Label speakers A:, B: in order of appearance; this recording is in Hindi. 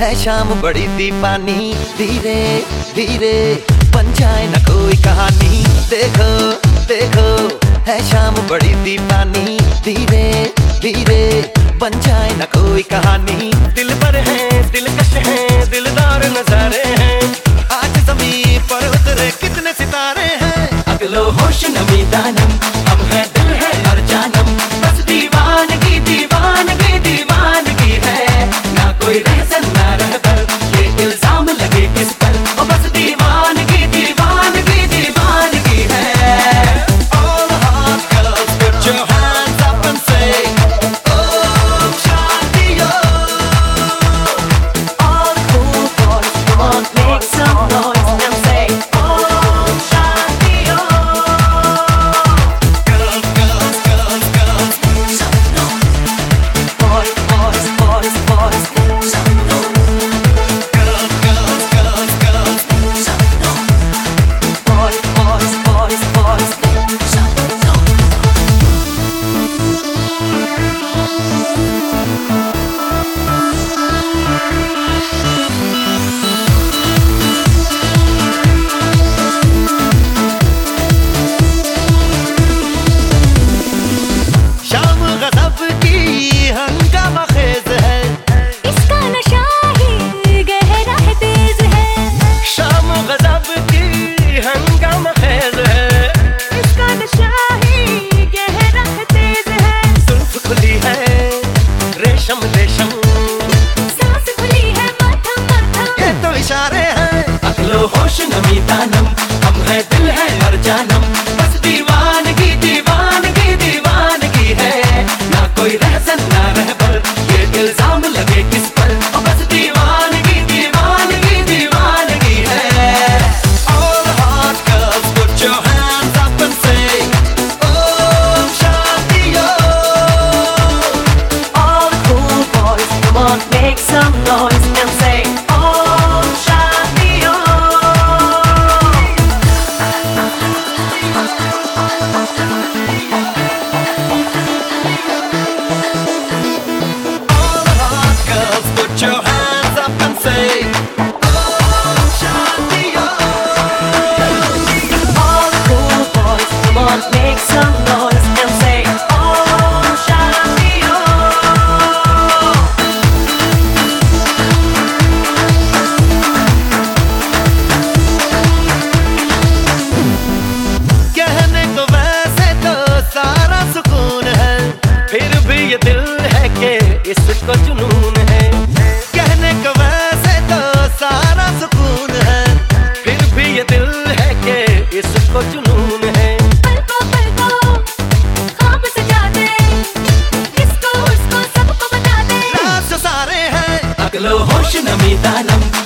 A: है शाम बड़ी दीपानी। धीरे धीरे पंचायत ना कोई कहानी। देखो देखो। है शाम बड़ी दीवानी। धीरे धीरे बन जाए ना कोई कहानी। दिल पर है दिलकश है, दिलदार नजारे हैं। आज ज़मीन पर उतरे कितने सितारे हैं। अगलो होश नमी दानम, हम है दिल है हर जानम। बस दीवानगी दीवानगी दीवानगी है। ना कोई रहस्य रेशम रेशम।
B: सांस खुली है माथा माथा।
A: ये तो इशारे हैं। अकलो होश नमी। दानम हम है दिल है और जानम। హోషణ మైదానం